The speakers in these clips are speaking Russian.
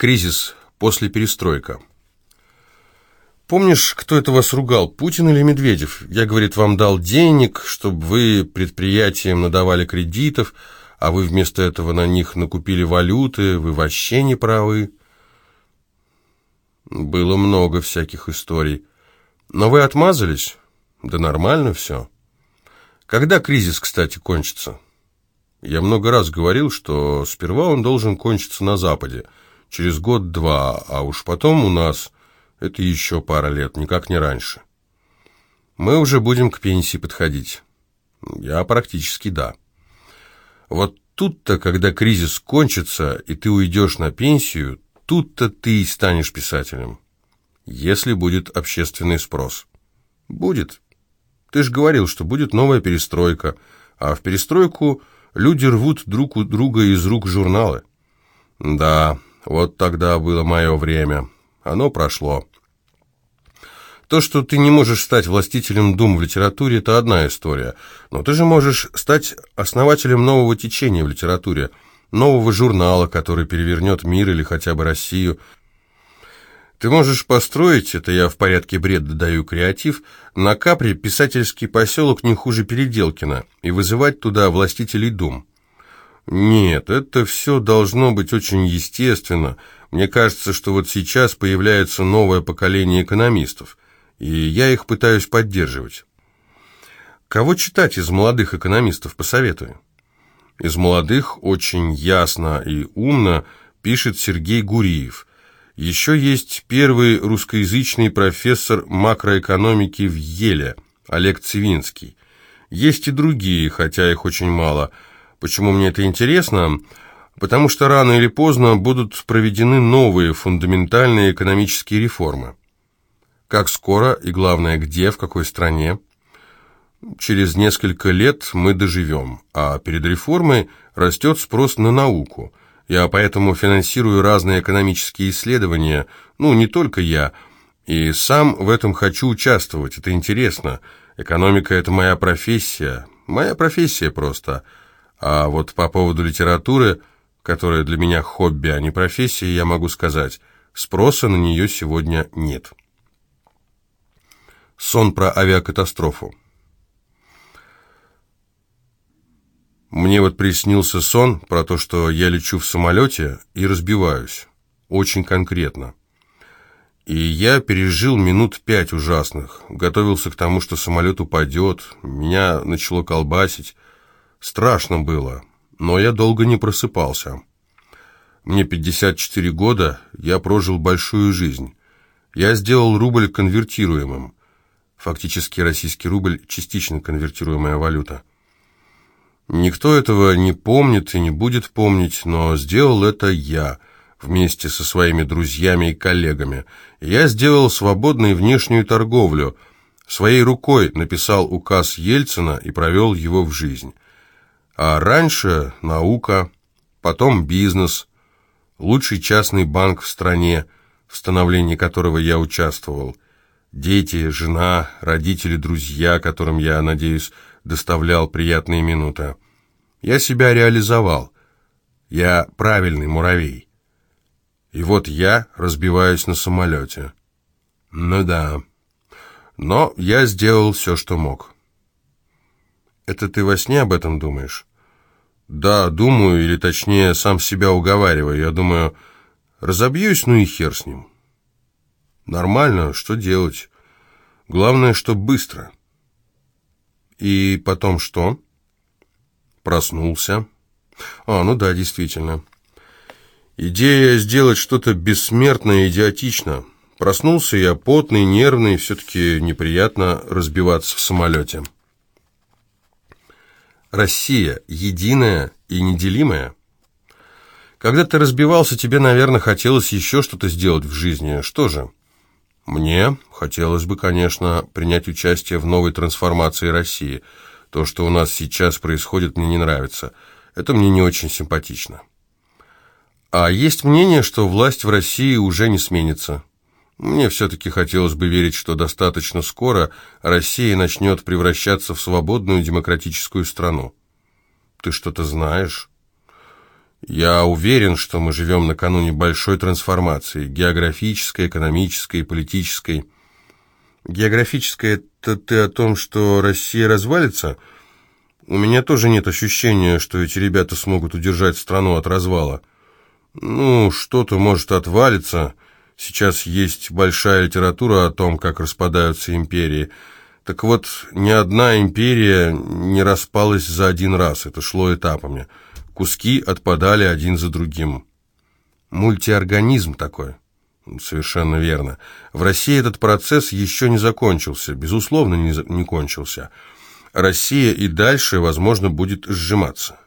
Кризис после перестройка. Помнишь, кто это вас ругал, Путин или Медведев? Я, говорит, вам дал денег, чтобы вы предприятиям надавали кредитов, а вы вместо этого на них накупили валюты, вы вообще не правы. Было много всяких историй. Но вы отмазались? Да нормально все. Когда кризис, кстати, кончится? Я много раз говорил, что сперва он должен кончиться на Западе, через год-два, а уж потом у нас это еще пара лет, никак не раньше. Мы уже будем к пенсии подходить. Я практически да. Вот тут-то, когда кризис кончится, и ты уйдешь на пенсию, тут-то ты и станешь писателем. Если будет общественный спрос. Будет. Ты же говорил, что будет новая перестройка, а в перестройку люди рвут друг у друга из рук журналы. Да, вот тогда было мое время. Оно прошло. То, что ты не можешь стать властителем дум в литературе, это одна история. Но ты же можешь стать основателем нового течения в литературе, нового журнала, который перевернет мир или хотя бы Россию – ты можешь построить, это я в порядке бреда даю креатив, на Капре писательский поселок не хуже Переделкина и вызывать туда властителей дум. Нет, это все должно быть очень естественно. Мне кажется, что вот сейчас появляется новое поколение экономистов, и я их пытаюсь поддерживать. Кого читать из молодых экономистов посоветую? Из молодых очень ясно и умно пишет Сергей Гуриев – еще есть первый русскоязычный профессор макроэкономики в Еле, Олег Цивинский. Есть и другие, хотя их очень мало. Почему мне это интересно? Потому что рано или поздно будут проведены новые фундаментальные экономические реформы. Как скоро и, главное, где, в какой стране? Через несколько лет мы доживем, а перед реформой растет спрос на науку – я поэтому финансирую разные экономические исследования, ну, не только я, и сам в этом хочу участвовать, это интересно. Экономика – это моя профессия, моя профессия просто. А вот по поводу литературы, которая для меня хобби, а не профессия, я могу сказать, спроса на нее сегодня нет. Сон про авиакатастрофу. Мне вот приснился сон про то, что я лечу в самолете и разбиваюсь. Очень конкретно. И я пережил минут пять ужасных. Готовился к тому, что самолет упадет. Меня начало колбасить. Страшно было, но я долго не просыпался. Мне 54 года, я прожил большую жизнь. Я сделал рубль конвертируемым. Фактически российский рубль – частично конвертируемая валюта. Никто этого не помнит и не будет помнить, но сделал это я, вместе со своими друзьями и коллегами. Я сделал свободной внешнюю торговлю, своей рукой написал указ Ельцина и провел его в жизнь. А раньше наука, потом бизнес, лучший частный банк в стране, в становлении которого я участвовал, дети, жена, родители, друзья, которым я, надеюсь, доставлял приятные минуты. Я себя реализовал. Я правильный муравей. И вот я разбиваюсь на самолете. Ну да. Но я сделал все, что мог. Это ты во сне об этом думаешь? Да, думаю, или точнее, сам себя уговариваю. Я думаю, разобьюсь, ну и хер с ним. Нормально, что делать? Главное, что быстро. И потом что? Проснулся. А, ну да, действительно. Идея сделать что-то бессмертное идиотична. Проснулся я потный, нервный, все-таки неприятно разбиваться в самолете. Россия единая и неделимая. Когда ты разбивался, тебе, наверное, хотелось еще что-то сделать в жизни. Что же? Мне хотелось бы, конечно, принять участие в новой трансформации России. То, что у нас сейчас происходит, мне не нравится. Это мне не очень симпатично. А есть мнение, что власть в России уже не сменится. Мне все-таки хотелось бы верить, что достаточно скоро Россия начнет превращаться в свободную демократическую страну. Ты что-то знаешь? Я уверен, что мы живем накануне большой трансформации, географической, экономической, политической. Географическая – это ты о том, что Россия развалится? У меня тоже нет ощущения, что эти ребята смогут удержать страну от развала. Ну, что-то может отвалиться. Сейчас есть большая литература о том, как распадаются империи. Так вот, ни одна империя не распалась за один раз, это шло этапами – Куски отпадали один за другим. Мультиорганизм такой. Совершенно верно. В России этот процесс еще не закончился, безусловно, не, не кончился. Россия и дальше, возможно, будет сжиматься.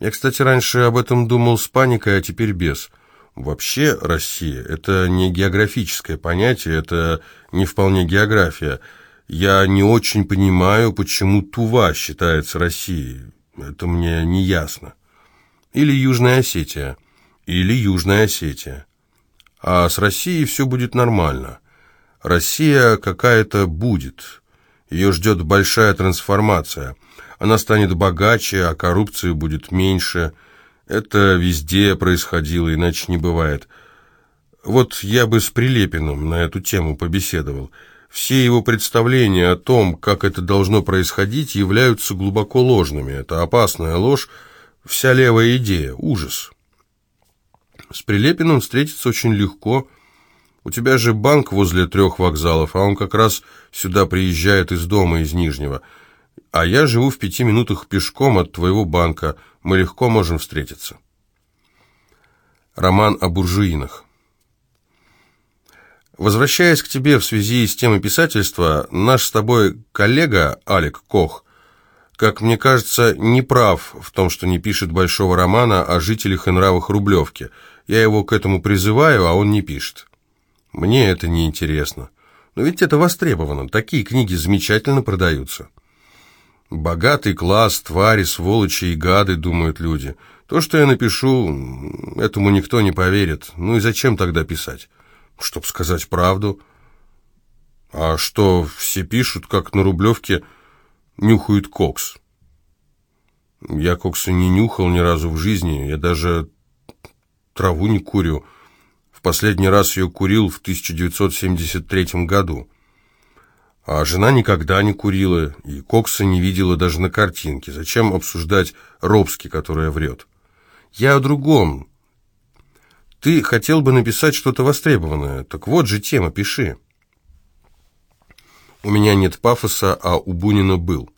Я, кстати, раньше об этом думал с паникой, а теперь без. Вообще Россия – это не географическое понятие, это не вполне география. Я не очень понимаю, почему Тува считается Россией. Это мне не ясно. Или Южная Осетия. Или Южная Осетия. А с Россией все будет нормально. Россия какая-то будет. Ее ждет большая трансформация. Она станет богаче, а коррупции будет меньше. Это везде происходило, иначе не бывает. Вот я бы с Прилепиным на эту тему побеседовал. Все его представления о том, как это должно происходить, являются глубоко ложными. Это опасная ложь, вся левая идея, ужас. С Прилепиным встретиться очень легко. У тебя же банк возле трех вокзалов, а он как раз сюда приезжает из дома, из Нижнего. А я живу в пяти минутах пешком от твоего банка. Мы легко можем встретиться. Роман о буржуинах. Возвращаясь к тебе в связи с темой писательства, наш с тобой коллега Алик Кох, как мне кажется, не прав в том, что не пишет большого романа о жителях и нравах Рублевки. Я его к этому призываю, а он не пишет. Мне это не интересно. Но ведь это востребовано. Такие книги замечательно продаются. Богатый класс, твари, сволочи и гады, думают люди. То, что я напишу, этому никто не поверит. Ну и зачем тогда писать? Чтоб сказать правду. А что, все пишут, как на Рублевке, нюхают кокс. Я кокса не нюхал ни разу в жизни, я даже траву не курю. В последний раз ее курил в 1973 году. А жена никогда не курила, и кокса не видела даже на картинке. Зачем обсуждать Робски, которая врет? Я о другом. Ты хотел бы написать что-то востребованное. Так вот же тема, пиши. У меня нет пафоса, а у Бунина был.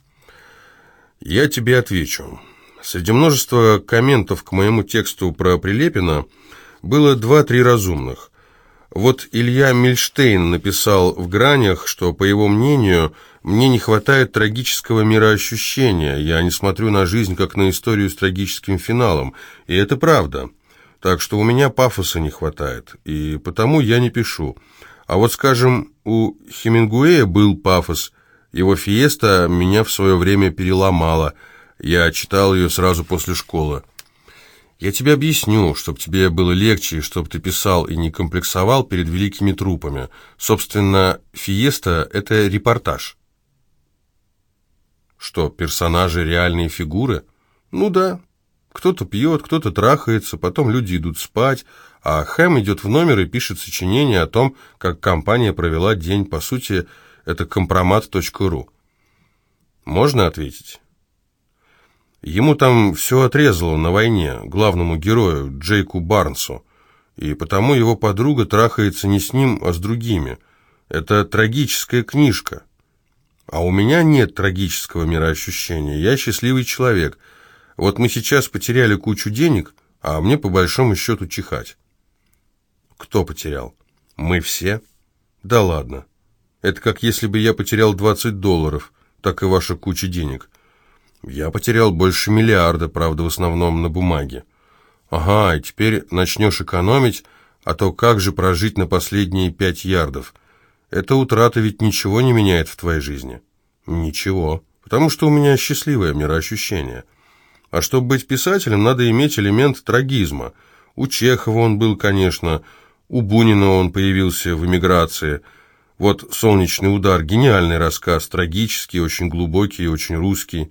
Я тебе отвечу. Среди множества комментов к моему тексту про Прилепина было два-три разумных. Вот Илья Мильштейн написал в «Гранях», что, по его мнению, мне не хватает трагического мироощущения, я не смотрю на жизнь как на историю с трагическим финалом, и это правда. Так что у меня пафоса не хватает, и потому я не пишу. А вот, скажем, у Хемингуэя был пафос, его «Фиеста» меня в свое время переломала. Я читал ее сразу после школы. Я тебе объясню, чтобы тебе было легче, чтобы ты писал и не комплексовал перед великими трупами. Собственно, «Фиеста» — это репортаж. Что, персонажи — реальные фигуры? Ну да. Кто-то пьет, кто-то трахается, потом люди идут спать, а Хэм идет в номер и пишет сочинение о том, как компания провела день, по сути, это компромат.ру. Можно ответить? Ему там все отрезало на войне, главному герою, Джейку Барнсу, и потому его подруга трахается не с ним, а с другими. Это трагическая книжка. А у меня нет трагического мироощущения, я счастливый человек. Вот мы сейчас потеряли кучу денег, а мне по большому счету чихать. Кто потерял? Мы все? Да ладно. Это как если бы я потерял 20 долларов, так и ваша куча денег. Я потерял больше миллиарда, правда, в основном на бумаге. Ага, и теперь начнешь экономить, а то как же прожить на последние пять ярдов? Эта утрата ведь ничего не меняет в твоей жизни. Ничего, потому что у меня счастливое мироощущение. А чтобы быть писателем, надо иметь элемент трагизма. У Чехова он был, конечно, у Бунина он появился в эмиграции – вот «Солнечный удар» – гениальный рассказ, трагический, очень глубокий очень русский.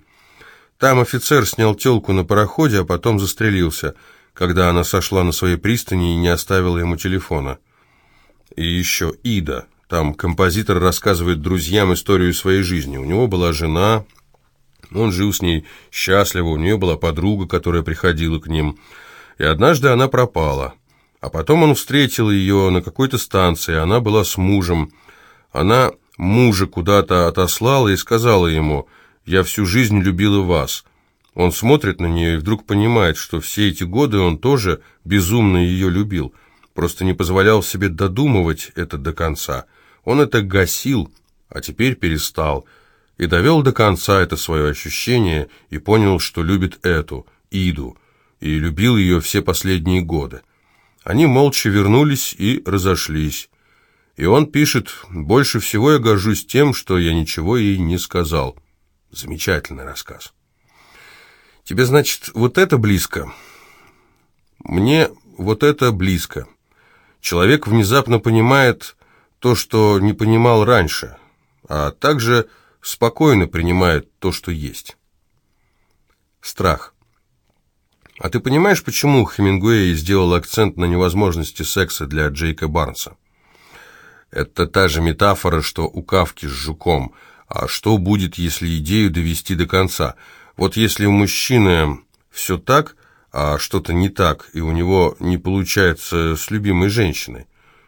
Там офицер снял телку на пароходе, а потом застрелился, когда она сошла на своей пристани и не оставила ему телефона. И еще Ида. Там композитор рассказывает друзьям историю своей жизни. У него была жена, он жил с ней счастливо, у нее была подруга, которая приходила к ним. И однажды она пропала. А потом он встретил ее на какой-то станции, она была с мужем. Она мужа куда-то отослала и сказала ему, «Я всю жизнь любила вас». Он смотрит на нее и вдруг понимает, что все эти годы он тоже безумно ее любил, просто не позволял себе додумывать это до конца. Он это гасил, а теперь перестал, и довел до конца это свое ощущение и понял, что любит эту, Иду, и любил ее все последние годы. Они молча вернулись и разошлись. И он пишет, «Больше всего я горжусь тем, что я ничего ей не сказал». Замечательный рассказ. Тебе, значит, вот это близко? Мне вот это близко. Человек внезапно понимает то, что не понимал раньше, а также спокойно принимает то, что есть. Страх. А ты понимаешь, почему Хемингуэй сделал акцент на невозможности секса для Джейка Барнса? Это та же метафора, что у Кавки с жуком. А что будет, если идею довести до конца? Вот если у мужчины все так, а что-то не так, и у него не получается с любимой женщиной.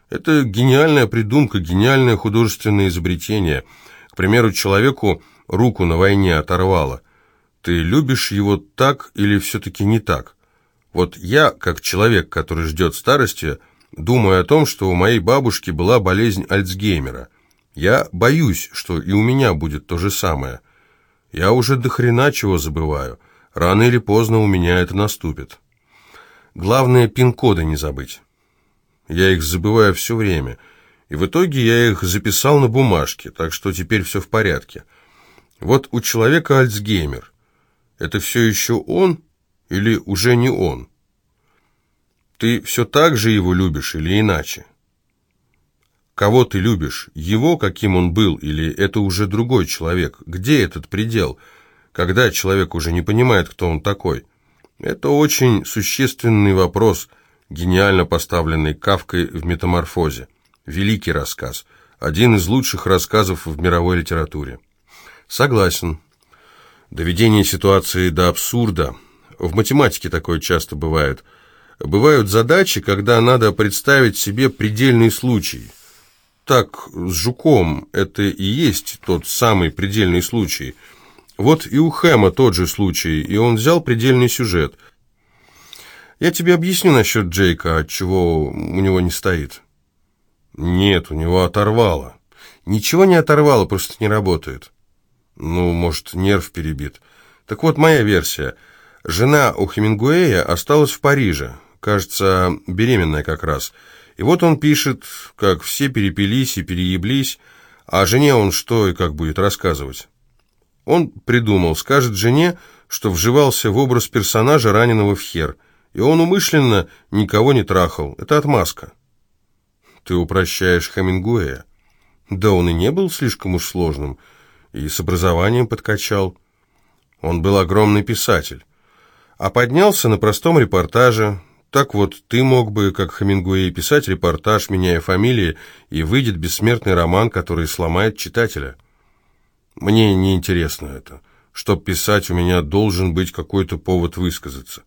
Это гениальная придумка, гениальное художественное изобретение. К примеру, человеку руку на войне оторвало. Ты любишь его так или все-таки не так? Вот я, как человек, который ждет старости, думаю о том, что у моей бабушки была болезнь Альцгеймера. Я боюсь, что и у меня будет то же самое. Я уже до хрена чего забываю. Рано или поздно у меня это наступит. Главное, пин-коды не забыть. Я их забываю все время. И в итоге я их записал на бумажке, так что теперь все в порядке. Вот у человека Альцгеймер. Это все еще он или уже не он? Ты все так же его любишь или иначе? Кого ты любишь? Его, каким он был, или это уже другой человек? Где этот предел? Когда человек уже не понимает, кто он такой? Это очень существенный вопрос, гениально поставленный Кавкой в «Метаморфозе». Великий рассказ. Один из лучших рассказов в мировой литературе. Согласен. Доведение ситуации до абсурда. В математике такое часто бывает – Бывают задачи, когда надо представить себе предельный случай. Так, с жуком это и есть тот самый предельный случай. Вот и у Хэма тот же случай, и он взял предельный сюжет. Я тебе объясню насчет Джейка, от чего у него не стоит. Нет, у него оторвало. Ничего не оторвало, просто не работает. Ну, может, нерв перебит. Так вот, моя версия. Жена у Хемингуэя осталась в Париже кажется, беременная как раз. И вот он пишет, как все перепились и перееблись, а жене он что и как будет рассказывать. Он придумал, скажет жене, что вживался в образ персонажа, раненого в хер, и он умышленно никого не трахал. Это отмазка. Ты упрощаешь Хемингуэя. Да он и не был слишком уж сложным, и с образованием подкачал. Он был огромный писатель. А поднялся на простом репортаже, так вот, ты мог бы, как Хемингуэй, писать репортаж, меняя фамилии, и выйдет бессмертный роман, который сломает читателя. Мне не интересно это. Чтоб писать, у меня должен быть какой-то повод высказаться.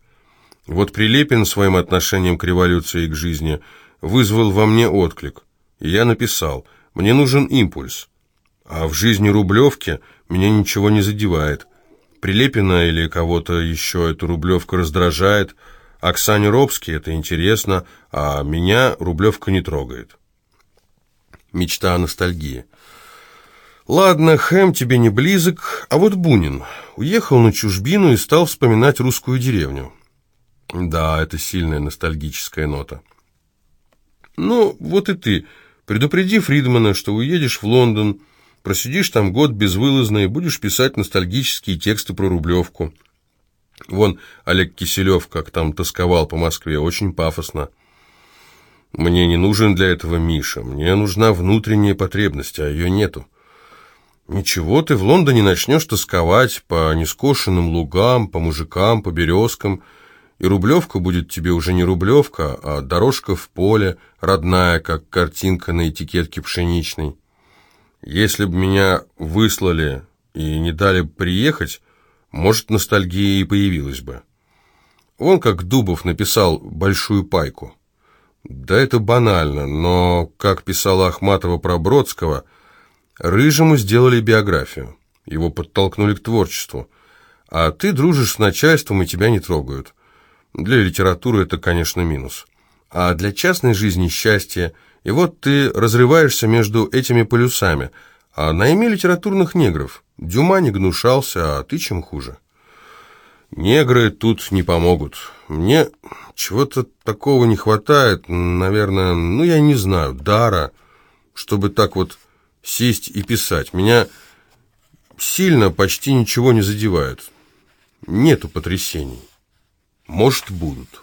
Вот Прилепин своим отношением к революции и к жизни вызвал во мне отклик. И я написал, мне нужен импульс. А в жизни Рублевки меня ничего не задевает. Прилепина или кого-то еще эта Рублевка раздражает – Оксане Робски это интересно, а меня Рублевка не трогает. Мечта о ностальгии. Ладно, Хэм тебе не близок, а вот Бунин. Уехал на чужбину и стал вспоминать русскую деревню. Да, это сильная ностальгическая нота. Ну, вот и ты. Предупреди Фридмана, что уедешь в Лондон, просидишь там год безвылазно и будешь писать ностальгические тексты про Рублевку. Вон Олег Киселев как там тосковал по Москве, очень пафосно. Мне не нужен для этого Миша, мне нужна внутренняя потребность, а ее нету. Ничего, ты в Лондоне начнешь тосковать по нескошенным лугам, по мужикам, по березкам, и рублевка будет тебе уже не рублевка, а дорожка в поле, родная, как картинка на этикетке пшеничной. Если бы меня выслали и не дали приехать, может, ностальгия и появилась бы. Он, как Дубов, написал «большую пайку». Да это банально, но, как писала Ахматова про Бродского, Рыжему сделали биографию, его подтолкнули к творчеству, а ты дружишь с начальством и тебя не трогают. Для литературы это, конечно, минус. А для частной жизни счастье, и вот ты разрываешься между этими полюсами, а найми литературных негров. Дюма не гнушался, а ты чем хуже? Негры тут не помогут. Мне чего-то такого не хватает, наверное, ну, я не знаю, дара, чтобы так вот сесть и писать. Меня сильно почти ничего не задевает. Нету потрясений. Может, будут.